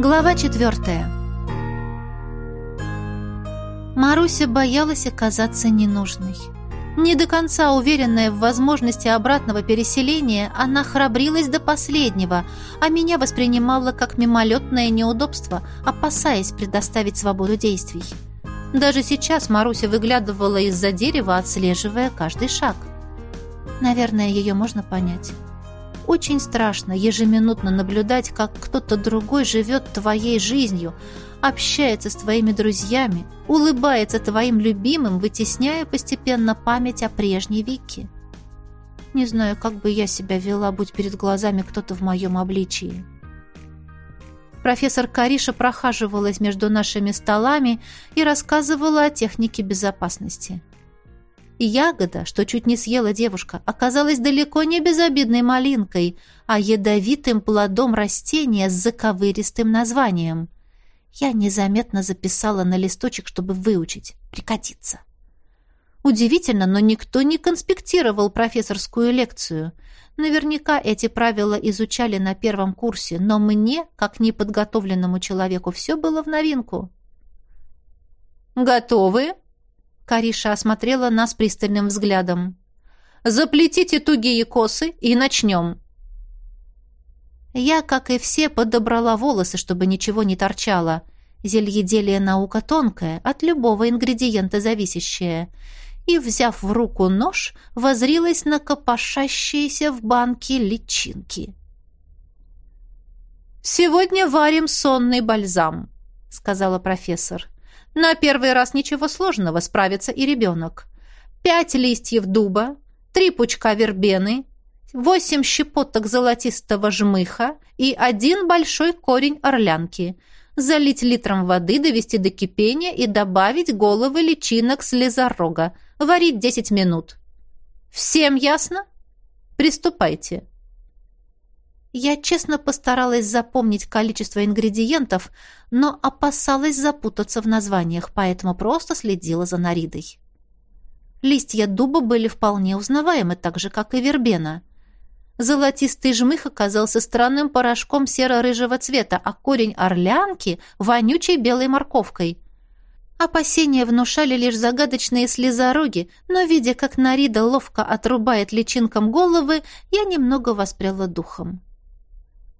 Глава четвертая. Маруся боялась оказаться ненужной. Не до конца уверенная в возможности обратного переселения, она храбрилась до последнего, а меня воспринимала как мимолетное неудобство, опасаясь предоставить свободу действий. Даже сейчас Маруся выглядывала из-за дерева, отслеживая каждый шаг. Наверное, ее можно понять. Очень страшно ежеминутно наблюдать, как кто-то другой живет твоей жизнью, общается с твоими друзьями, улыбается твоим любимым, вытесняя постепенно память о прежней Вике. Не знаю, как бы я себя вела, будь перед глазами кто-то в моем обличии. Профессор Кариша прохаживалась между нашими столами и рассказывала о технике безопасности. Ягода, что чуть не съела девушка, оказалась далеко не безобидной малинкой, а ядовитым плодом растения с заковыристым названием. Я незаметно записала на листочек, чтобы выучить, прикатиться. Удивительно, но никто не конспектировал профессорскую лекцию. Наверняка эти правила изучали на первом курсе, но мне, как неподготовленному человеку, все было в новинку. «Готовы?» Кариша осмотрела нас пристальным взглядом. «Заплетите тугие косы и начнем». Я, как и все, подобрала волосы, чтобы ничего не торчало. Зельеделие наука тонкая, от любого ингредиента зависящая. И, взяв в руку нож, возрилась на копошащиеся в банке личинки. «Сегодня варим сонный бальзам», — сказала профессор. На первый раз ничего сложного, справится и ребенок. Пять листьев дуба, три пучка вербены, восемь щепоток золотистого жмыха и один большой корень орлянки. Залить литром воды, довести до кипения и добавить головы личинок слезорога. Варить 10 минут. Всем ясно? Приступайте. Я честно постаралась запомнить количество ингредиентов, но опасалась запутаться в названиях, поэтому просто следила за Наридой. Листья дуба были вполне узнаваемы, так же, как и вербена. Золотистый жмых оказался странным порошком серо-рыжего цвета, а корень орлянки — вонючей белой морковкой. Опасения внушали лишь загадочные слезороги, но, видя, как Нарида ловко отрубает личинкам головы, я немного воспряла духом.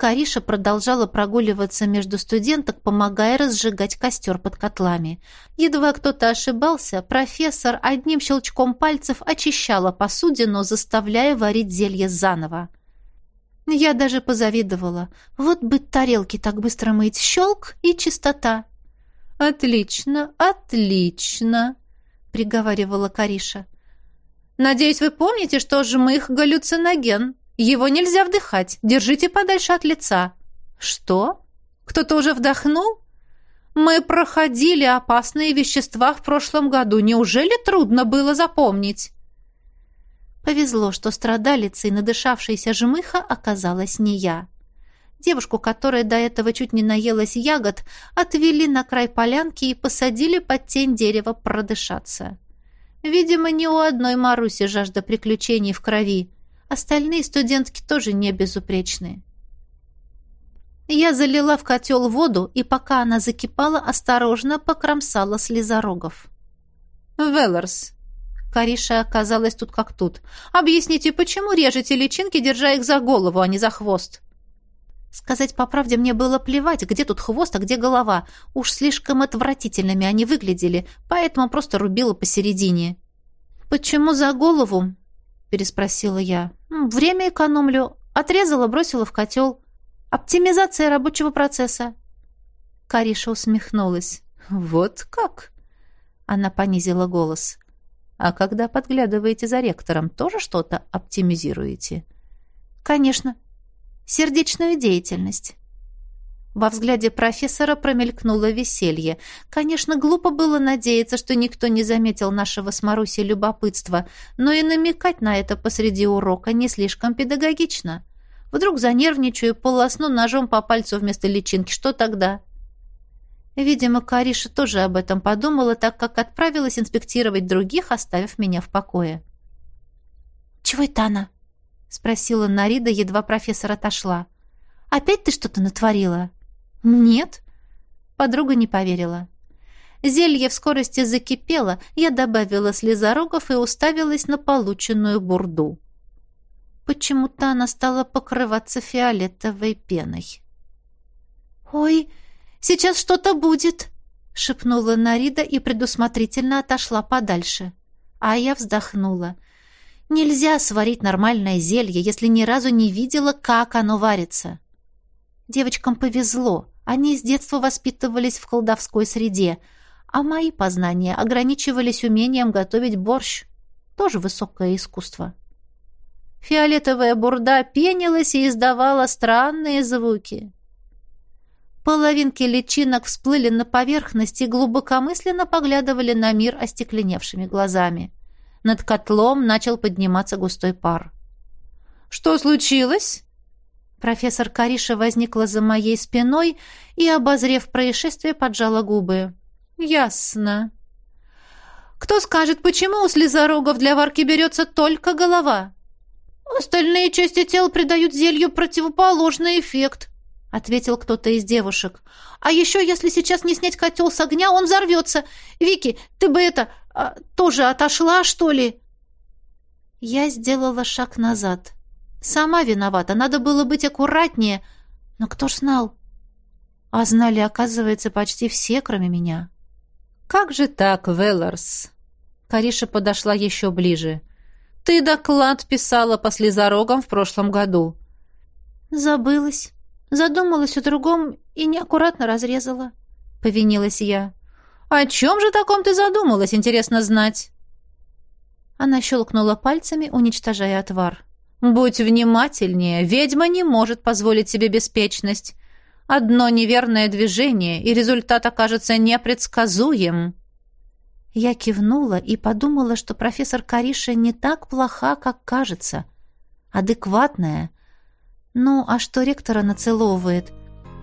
Кариша продолжала прогуливаться между студенток, помогая разжигать костер под котлами. Едва кто-то ошибался, профессор одним щелчком пальцев очищала посудину, заставляя варить зелье заново. Я даже позавидовала. Вот бы тарелки так быстро мыть. Щелк и чистота. «Отлично, отлично», — приговаривала Кариша. «Надеюсь, вы помните, что жмых — галлюциноген?» Его нельзя вдыхать. Держите подальше от лица. Что? Кто-то уже вдохнул? Мы проходили опасные вещества в прошлом году. Неужели трудно было запомнить? Повезло, что страдалицей надышавшейся жмыха оказалась не я. Девушку, которая до этого чуть не наелась ягод, отвели на край полянки и посадили под тень дерева продышаться. Видимо, не у одной Маруси жажда приключений в крови. Остальные студентки тоже не безупречные. Я залила в котел воду, и пока она закипала, осторожно покромсала слезорогов. «Велларс», Кариша оказалась тут как тут. «Объясните, почему режете личинки, держа их за голову, а не за хвост?» Сказать по правде мне было плевать, где тут хвост, а где голова. Уж слишком отвратительными они выглядели, поэтому просто рубила посередине. «Почему за голову?» — переспросила я. Время экономлю. Отрезала, бросила в котел. Оптимизация рабочего процесса. Кариша усмехнулась. Вот как? Она понизила голос. А когда подглядываете за ректором, тоже что-то оптимизируете? Конечно. Сердечную деятельность. Во взгляде профессора промелькнуло веселье. Конечно, глупо было надеяться, что никто не заметил нашего с Марусей любопытства, но и намекать на это посреди урока не слишком педагогично. Вдруг занервничаю, полосну ножом по пальцу вместо личинки. Что тогда? Видимо, Кариша тоже об этом подумала, так как отправилась инспектировать других, оставив меня в покое. «Чего это она?» — спросила Нарида, едва профессор отошла. «Опять ты что-то натворила?» «Нет». Подруга не поверила. Зелье в скорости закипело, я добавила слезорогов и уставилась на полученную бурду. Почему-то она стала покрываться фиолетовой пеной. «Ой, сейчас что-то будет!» — шепнула Нарида и предусмотрительно отошла подальше. А я вздохнула. «Нельзя сварить нормальное зелье, если ни разу не видела, как оно варится». Девочкам повезло. Они с детства воспитывались в колдовской среде, а мои познания ограничивались умением готовить борщ. Тоже высокое искусство. Фиолетовая бурда пенилась и издавала странные звуки. Половинки личинок всплыли на поверхность и глубокомысленно поглядывали на мир остекленевшими глазами. Над котлом начал подниматься густой пар. «Что случилось?» Профессор Кариша возникла за моей спиной и, обозрев происшествие, поджала губы. «Ясно. Кто скажет, почему у слезорогов для варки берется только голова?» «Остальные части тела придают зелью противоположный эффект», — ответил кто-то из девушек. «А еще, если сейчас не снять котел с огня, он взорвется. Вики, ты бы это... А, тоже отошла, что ли?» Я сделала шаг назад. Сама виновата, надо было быть аккуратнее. Но кто ж знал? А знали, оказывается, почти все, кроме меня. «Как же так, Велларс?» Кариша подошла еще ближе. «Ты доклад писала по слезорогам в прошлом году». «Забылась». Задумалась о другом и неаккуратно разрезала. Повинилась я. «О чем же таком ты задумалась, интересно знать?» Она щелкнула пальцами, уничтожая отвар. «Будь внимательнее, ведьма не может позволить себе беспечность. Одно неверное движение, и результат окажется непредсказуем». Я кивнула и подумала, что профессор Кариша не так плоха, как кажется. Адекватная, ну, а что ректора нацеловывает?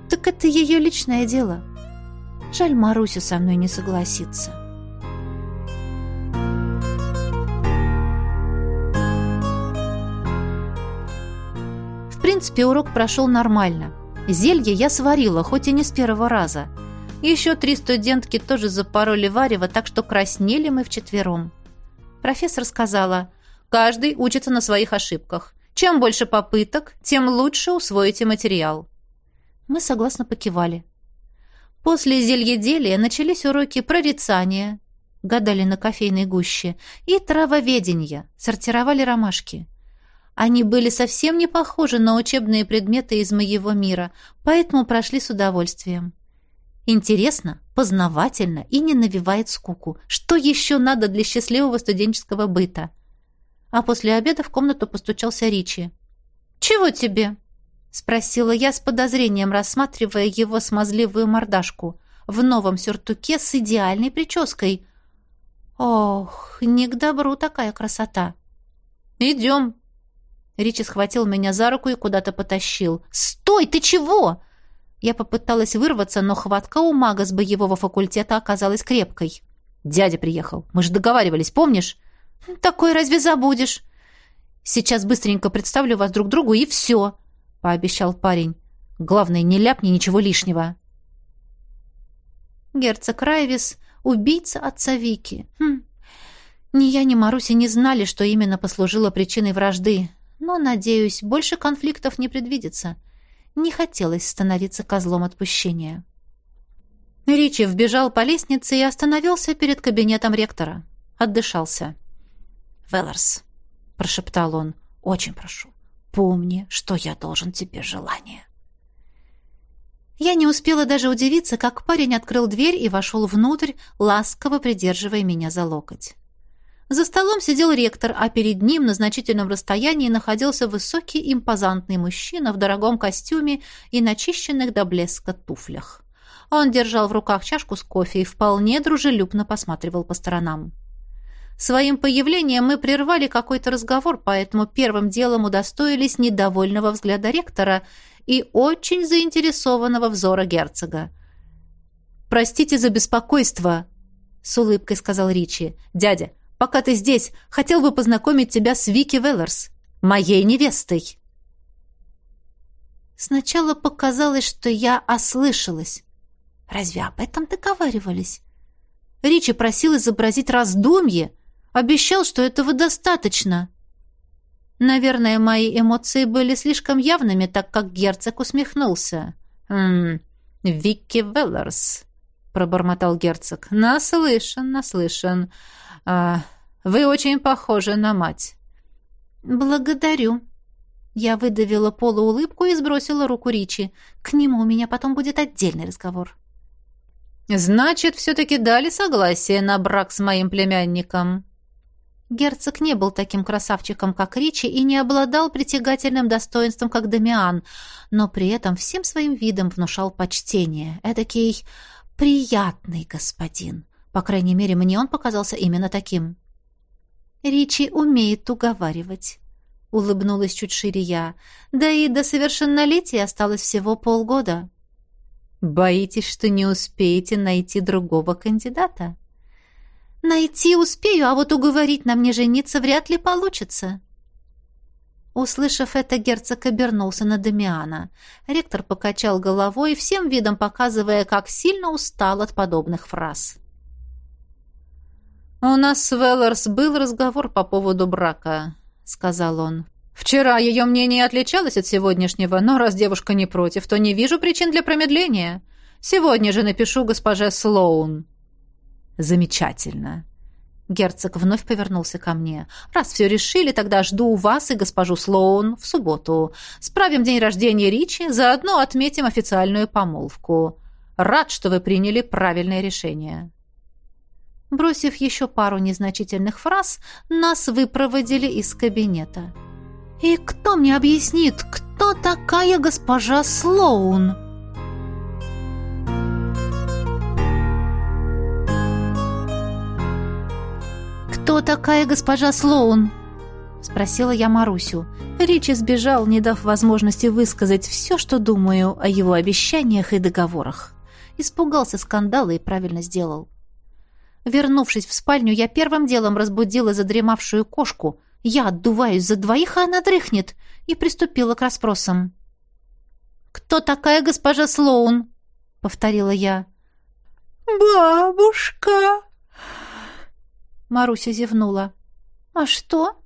Так это ее личное дело. Жаль, Маруся со мной не согласится. Принципе, урок прошел нормально. Зелье я сварила, хоть и не с первого раза. Еще три студентки тоже запороли варево, так что краснели мы вчетвером. Профессор сказала, каждый учится на своих ошибках. Чем больше попыток, тем лучше усвоите материал. Мы согласно покивали. После зельеделия начались уроки прорицания, гадали на кофейной гуще, и травоведения, сортировали ромашки. Они были совсем не похожи на учебные предметы из моего мира, поэтому прошли с удовольствием. Интересно, познавательно и не навевает скуку. Что еще надо для счастливого студенческого быта? а после обеда в комнату постучался Ричи. «Чего тебе?» — спросила я с подозрением, рассматривая его смазливую мордашку в новом сюртуке с идеальной прической. «Ох, не к добру такая красота!» «Идем!» Ричи схватил меня за руку и куда-то потащил. «Стой, ты чего?» Я попыталась вырваться, но хватка у мага с боевого факультета оказалась крепкой. «Дядя приехал. Мы же договаривались, помнишь?» «Такой разве забудешь?» «Сейчас быстренько представлю вас друг другу, и все», — пообещал парень. «Главное, не ляпни ничего лишнего». Герцог Райвис — убийца отца Вики. Хм. Ни я, ни Маруся не знали, что именно послужило причиной вражды. Но, надеюсь, больше конфликтов не предвидится. Не хотелось становиться козлом отпущения. Ричи вбежал по лестнице и остановился перед кабинетом ректора. Отдышался. Велларс, прошептал он, очень прошу, помни, что я должен тебе желание. Я не успела даже удивиться, как парень открыл дверь и вошел внутрь, ласково придерживая меня за локоть. За столом сидел ректор, а перед ним на значительном расстоянии находился высокий импозантный мужчина в дорогом костюме и начищенных до блеска туфлях. Он держал в руках чашку с кофе и вполне дружелюбно посматривал по сторонам. Своим появлением мы прервали какой-то разговор, поэтому первым делом удостоились недовольного взгляда ректора и очень заинтересованного взора герцога. «Простите за беспокойство», — с улыбкой сказал Ричи. «Дядя, пока ты здесь, хотел бы познакомить тебя с Вики Веллерс, моей невестой». Сначала показалось, что я ослышалась. Разве об этом договаривались? Ричи просил изобразить раздумье, обещал, что этого достаточно. Наверное, мои эмоции были слишком явными, так как герцог усмехнулся. «Хм, Викки Веллерс», — пробормотал герцог. «Наслышан, наслышан. А, вы очень похожи на мать». «Благодарю». Я выдавила полуулыбку и сбросила руку Ричи. К нему у меня потом будет отдельный разговор. «Значит, все-таки дали согласие на брак с моим племянником?» Герцог не был таким красавчиком, как Ричи, и не обладал притягательным достоинством, как Дамиан, но при этом всем своим видом внушал почтение. Эдакий приятный господин. По крайней мере, мне он показался именно таким. Ричи умеет уговаривать. Улыбнулась чуть шире я. Да и до совершеннолетия осталось всего полгода. Боитесь, что не успеете найти другого кандидата? Найти успею, а вот уговорить на мне жениться вряд ли получится. Услышав это, герцог обернулся на Дамиана. Ректор покачал головой, всем видом показывая, как сильно устал от подобных фраз. «У нас с Веллерс был разговор по поводу брака», — сказал он. «Вчера ее мнение отличалось от сегодняшнего, но раз девушка не против, то не вижу причин для промедления. Сегодня же напишу госпоже Слоун». «Замечательно». Герцог вновь повернулся ко мне. «Раз все решили, тогда жду вас и госпожу Слоун в субботу. Справим день рождения Ричи, заодно отметим официальную помолвку. Рад, что вы приняли правильное решение». Бросив еще пару незначительных фраз, нас выпроводили из кабинета. «И кто мне объяснит, кто такая госпожа Слоун?» «Кто такая госпожа Слоун?» — спросила я Марусю. Ричи сбежал, не дав возможности высказать все, что думаю о его обещаниях и договорах. Испугался скандала и правильно сделал. Вернувшись в спальню, я первым делом разбудила задремавшую кошку. Я отдуваюсь за двоих, а она дрыхнет, и приступила к расспросам. «Кто такая госпожа Слоун?» — повторила я. «Бабушка!» Маруся зевнула. «А что?»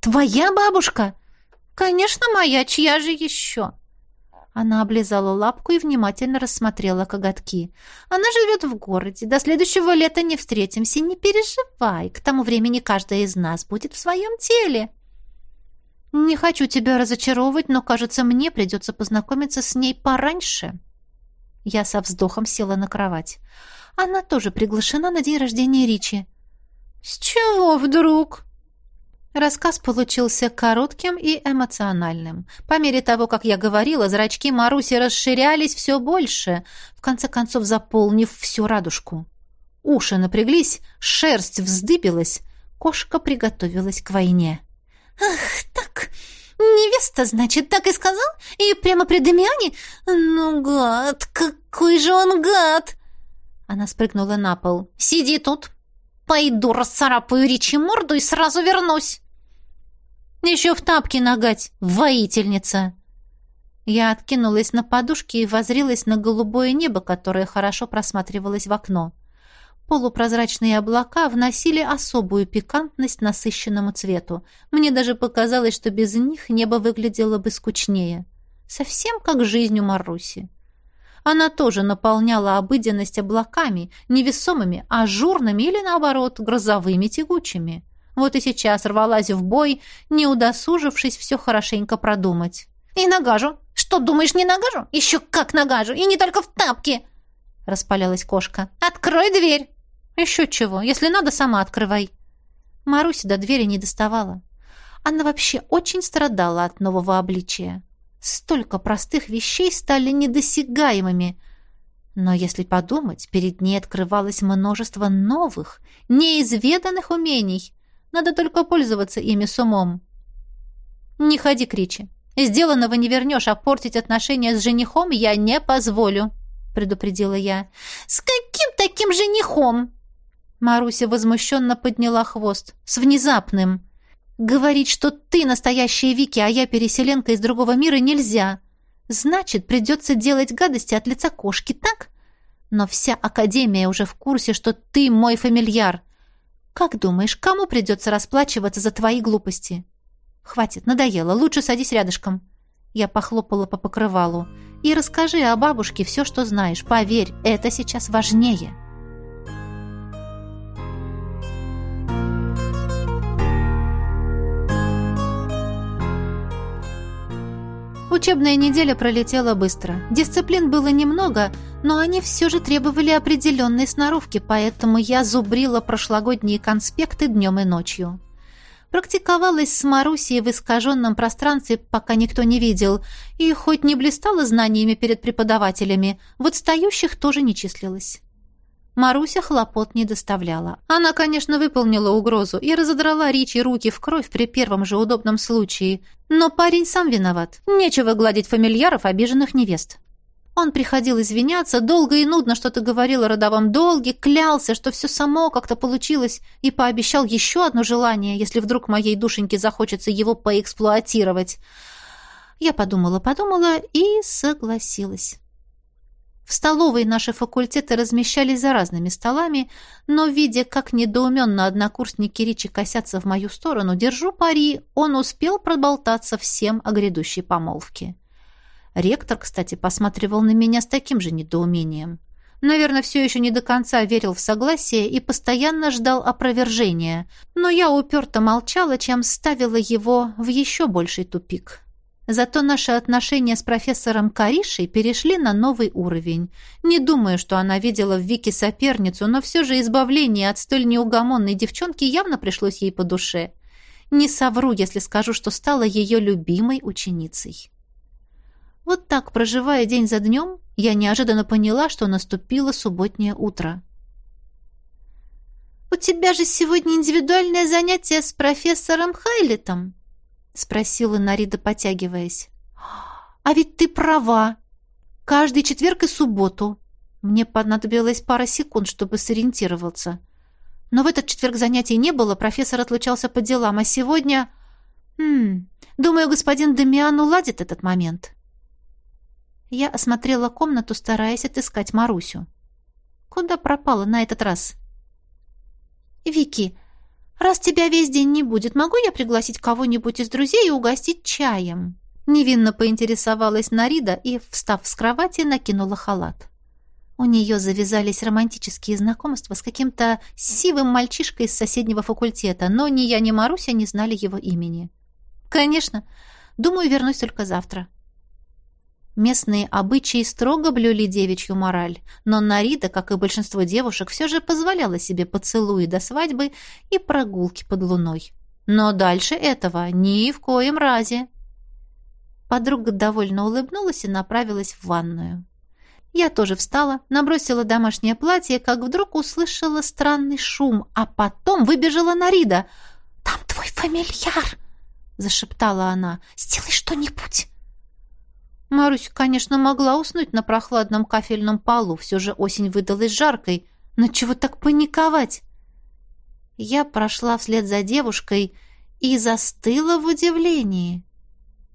«Твоя бабушка?» «Конечно, моя. Чья же еще?» Она облизала лапку и внимательно рассмотрела коготки. «Она живет в городе. До следующего лета не встретимся. Не переживай. К тому времени каждая из нас будет в своем теле». «Не хочу тебя разочаровывать, но, кажется, мне придется познакомиться с ней пораньше». Я со вздохом села на кровать. Она тоже приглашена на день рождения Ричи. «С чего вдруг?» Рассказ получился коротким и эмоциональным. По мере того, как я говорила, зрачки Маруси расширялись все больше, в конце концов заполнив всю радужку. Уши напряглись, шерсть вздыбилась, кошка приготовилась к войне. «Ах, так, невеста, значит, так и сказал? И прямо при Дамиане? Ну, гад, какой же он гад!» Она спрыгнула на пол. «Сиди тут, Пойду расцарапаю Ричи морду и сразу вернусь. Еще в тапки нагать, воительница. Я откинулась на подушке и возрилась на голубое небо, которое хорошо просматривалось в окно. Полупрозрачные облака вносили особую пикантность насыщенному цвету. Мне даже показалось, что без них небо выглядело бы скучнее. Совсем как жизнь у Маруси. Она тоже наполняла обыденность облаками, невесомыми, ажурными или, наоборот, грозовыми тягучими. Вот и сейчас рвалась в бой, не удосужившись все хорошенько продумать. «И нагажу! Что, думаешь, не нагажу? Еще как нагажу! И не только в тапке!» Распалялась кошка. «Открой дверь!» «Еще чего! Если надо, сама открывай!» Маруся до двери не доставала. Она вообще очень страдала от нового обличия. Столько простых вещей стали недосягаемыми. Но если подумать, перед ней открывалось множество новых, неизведанных умений. Надо только пользоваться ими с умом. «Не ходи, Кричи. Сделанного не вернешь, а портить отношения с женихом я не позволю», — предупредила я. «С каким таким женихом?» Маруся возмущенно подняла хвост. «С внезапным. Говорить, что ты настоящая Вики, а я переселенка из другого мира, нельзя. Значит, придется делать гадости от лица кошки, так? Но вся Академия уже в курсе, что ты мой фамильяр. Как думаешь, кому придется расплачиваться за твои глупости? Хватит, надоело. Лучше садись рядышком. Я похлопала по покрывалу. И расскажи о бабушке все, что знаешь. Поверь, это сейчас важнее. Учебная неделя пролетела быстро. Дисциплин было немного, но они все же требовали определенной сноровки, поэтому я зубрила прошлогодние конспекты днем и ночью. Практиковалась с Марусей в искаженном пространстве, пока никто не видел, и хоть не блистала знаниями перед преподавателями, в отстающих тоже не числилась. Маруся хлопот не доставляла. Она, конечно, выполнила угрозу и разодрала Ричи руки в кровь при первом же удобном случае. Но парень сам виноват. Нечего гладить фамильяров обиженных невест. Он приходил извиняться, долго и нудно что-то говорил о родовом долге, клялся, что все само как-то получилось, и пообещал еще одно желание, если вдруг моей душеньке захочется его поэксплуатировать. Я подумала-подумала и согласилась. В столовой наши факультеты размещались за разными столами, но, видя, как недоуменно однокурсники Ричи косятся в мою сторону, держу пари, он успел проболтаться всем о грядущей помолвке. Ректор, кстати, посматривал на меня с таким же недоумением. Наверное, все еще не до конца верил в согласие и постоянно ждал опровержения, но я уперто молчала, чем ставила его в еще больший тупик. Зато наши отношения с профессором Каришей перешли на новый уровень. Не думаю, что она видела в Вике соперницу, но все же избавление от столь неугомонной девчонки явно пришлось ей по душе. Не совру, если скажу, что стала ее любимой ученицей. Вот так, проживая день за днем, я неожиданно поняла, что наступило субботнее утро. «У тебя же сегодня индивидуальное занятие с профессором Хайлетом», спросила Нарида, потягиваясь. А ведь ты права. Каждый четверг и субботу. Мне понадобилось пара секунд, чтобы сориентироваться. Но в этот четверг занятий не было, профессор отлучался по делам, а сегодня... Хм, думаю, господин Демиан уладит этот момент. Я осмотрела комнату, стараясь отыскать Марусю. Куда пропала на этот раз? «Вики, «Раз тебя весь день не будет, могу я пригласить кого-нибудь из друзей и угостить чаем?» Невинно поинтересовалась Нарида и, встав с кровати, накинула халат. У нее завязались романтические знакомства с каким-то сивым мальчишкой из соседнего факультета, но ни я, ни Маруся не знали его имени. «Конечно. Думаю, вернусь только завтра». Местные обычаи строго блюли девичью мораль, но Нарида, как и большинство девушек, все же позволяла себе поцелуи до свадьбы и прогулки под луной. Но дальше этого ни в коем разе. Подруга довольно улыбнулась и направилась в ванную. Я тоже встала, набросила домашнее платье, как вдруг услышала странный шум, а потом выбежала Нарида. «Там твой фамильяр!» — зашептала она. «Сделай что-нибудь!» Марусь, конечно, могла уснуть на прохладном кафельном полу, все же осень выдалась жаркой, но чего так паниковать? Я прошла вслед за девушкой и застыла в удивлении.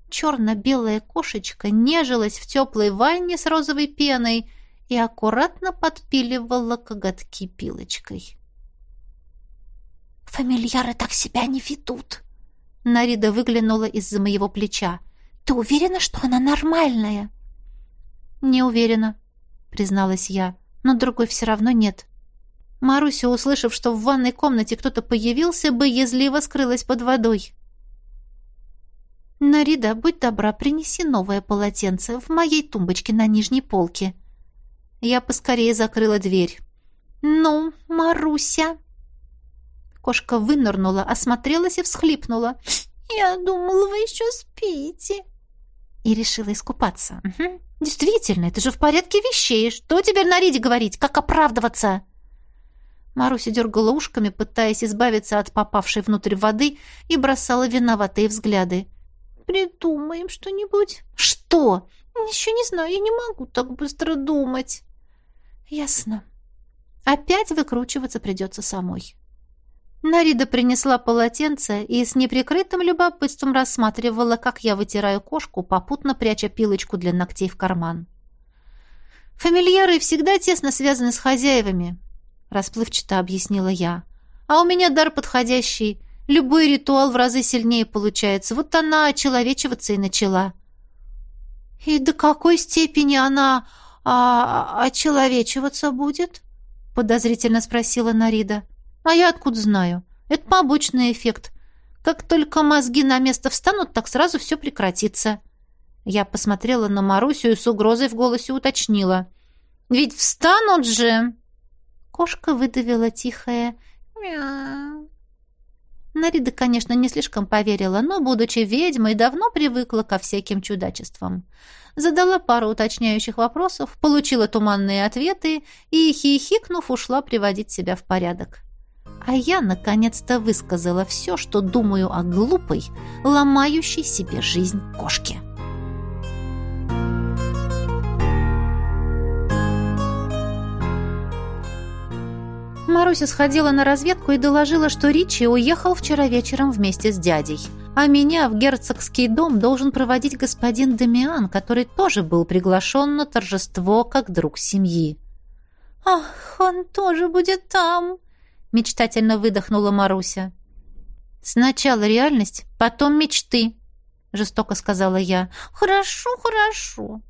Черно-белая кошечка нежилась в теплой ванне с розовой пеной и аккуратно подпиливала коготки пилочкой. «Фамильяры так себя не ведут!» Нарида выглянула из-за моего плеча. Ты уверена, что она нормальная? Не уверена, призналась я, но другой все равно нет. Маруся, услышав, что в ванной комнате кто-то появился, боязливо скрылась под водой. «Нарида, будь добра, принеси новое полотенце в моей тумбочке на нижней полке». Я поскорее закрыла дверь. «Ну, Маруся!» Кошка вынырнула, осмотрелась и всхлипнула. «Я думала, вы еще спите» и решила искупаться. Угу. Действительно, это же в порядке вещей. Что теперь на Риде говорить? Как оправдываться? Маруся дергала ушками, пытаясь избавиться от попавшей внутрь воды, и бросала виноватые взгляды. «Придумаем что-нибудь». «Что?» «Еще не знаю, я не могу так быстро думать». «Ясно. Опять выкручиваться придется самой». Нарида принесла полотенце и с неприкрытым любопытством рассматривала, как я вытираю кошку, попутно пряча пилочку для ногтей в карман. «Фамильяры всегда тесно связаны с хозяевами», — расплывчато объяснила я. «А у меня дар подходящий. Любой ритуал в разы сильнее получается. Вот она очеловечиваться и начала». «И до какой степени она а, очеловечиваться будет?» — подозрительно спросила Нарида. А я откуда знаю? Это побочный эффект. Как только мозги на место встанут, так сразу все прекратится. Я посмотрела на Марусю и с угрозой в голосе уточнила. «Ведь встанут же!» Кошка выдавила тихое «мяу». Нарида, конечно, не слишком поверила, но, будучи ведьмой, давно привыкла ко всяким чудачествам. Задала пару уточняющих вопросов, получила туманные ответы и, хихикнув, ушла приводить себя в порядок. А я наконец-то высказала все, что думаю о глупой, ломающей себе жизнь кошке. Маруся сходила на разведку и доложила, что Ричи уехал вчера вечером вместе с дядей. А меня в герцогский дом должен проводить господин Дамиан, который тоже был приглашен на торжество как друг семьи. «Ах, он тоже будет там!» Мечтательно выдохнула Маруся. Сначала реальность, потом мечты, жестоко сказала я. Хорошо, хорошо.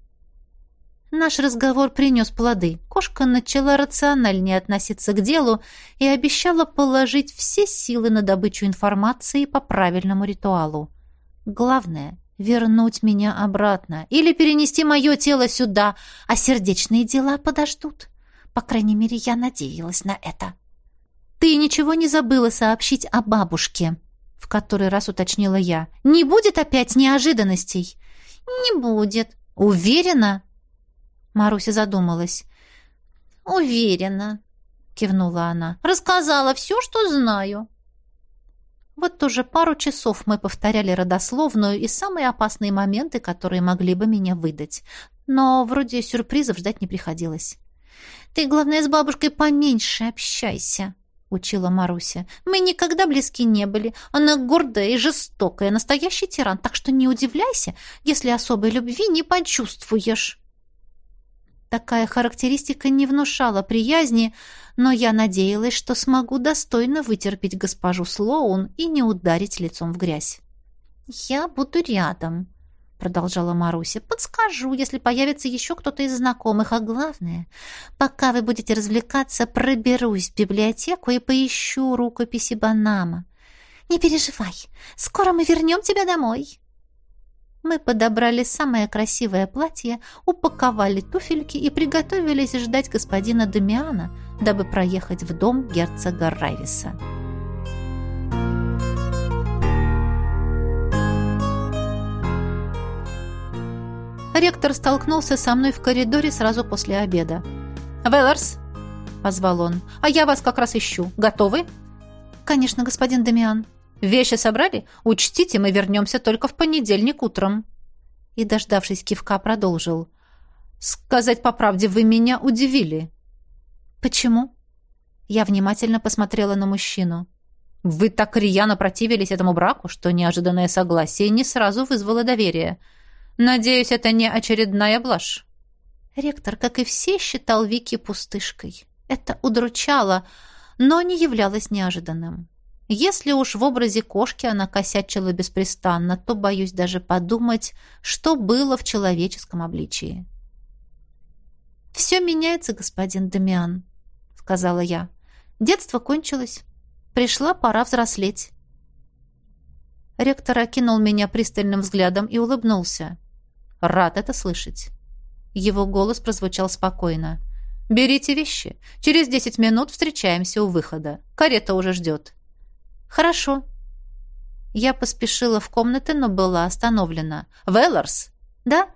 Наш разговор принес плоды. Кошка начала рациональнее относиться к делу и обещала положить все силы на добычу информации по правильному ритуалу. Главное — вернуть меня обратно или перенести мое тело сюда, а сердечные дела подождут. По крайней мере, я надеялась на это. «Ты ничего не забыла сообщить о бабушке», — в который раз уточнила я. «Не будет опять неожиданностей?» «Не будет». «Уверена?» Маруся задумалась. «Уверена», — кивнула она. «Рассказала все, что знаю». Вот уже пару часов мы повторяли родословную и самые опасные моменты, которые могли бы меня выдать. Но вроде сюрпризов ждать не приходилось. «Ты, главное, с бабушкой поменьше общайся», учила Маруся. Мы никогда близки не были. Она гордая и жестокая, настоящий тиран, так что не удивляйся, если особой любви не почувствуешь. Такая характеристика не внушала приязни, но я надеялась, что смогу достойно вытерпеть госпожу Слоун и не ударить лицом в грязь. «Я буду рядом», продолжала Маруся. Подскажу, если появится еще кто-то из знакомых, а главное, пока вы будете развлекаться, проберусь в библиотеку и поищу рукописи Банама. Не переживай, скоро мы вернем тебя домой. Мы подобрали самое красивое платье, упаковали туфельки и приготовились ждать господина Дамиана, дабы проехать в дом герцога Райвиса. Ректор столкнулся со мной в коридоре сразу после обеда. «Велларс!» — позвал он. «А я вас как раз ищу. Готовы?» «Конечно, господин Дамиан». «Вещи собрали? Учтите, мы вернемся только в понедельник утром». И, дождавшись кивка, продолжил. «Сказать по правде, вы меня удивили». «Почему?» Я внимательно посмотрела на мужчину. «Вы так рьяно противились этому браку, что неожиданное согласие не сразу вызвало доверие». Надеюсь, это не очередная блажь. Ректор, как и все, считал Вики пустышкой. Это удручало, но не являлось неожиданным. Если уж в образе кошки она косячила беспрестанно, то боюсь даже подумать, что было в человеческом обличии. «Все меняется, господин Дамиан», — сказала я. «Детство кончилось. Пришла пора взрослеть». Ректор окинул меня пристальным взглядом и улыбнулся. Рад это слышать. Его голос прозвучал спокойно. «Берите вещи. Через десять минут встречаемся у выхода. Карета уже ждет». «Хорошо». Я поспешила в комнаты, но была остановлена. «Велларс?» «Да?»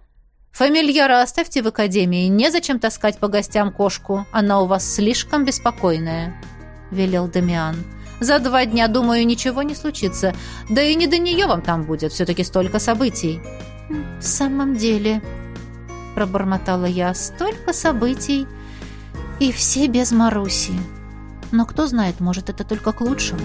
«Фамильяра оставьте в академии. Незачем таскать по гостям кошку. Она у вас слишком беспокойная», — велел Дамиан. «За два дня, думаю, ничего не случится. Да и не до нее вам там будет. Все-таки столько событий». «В самом деле...» — пробормотала я. «Столько событий, и все без Маруси». Но кто знает, может, это только к лучшему.